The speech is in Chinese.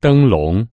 灯笼。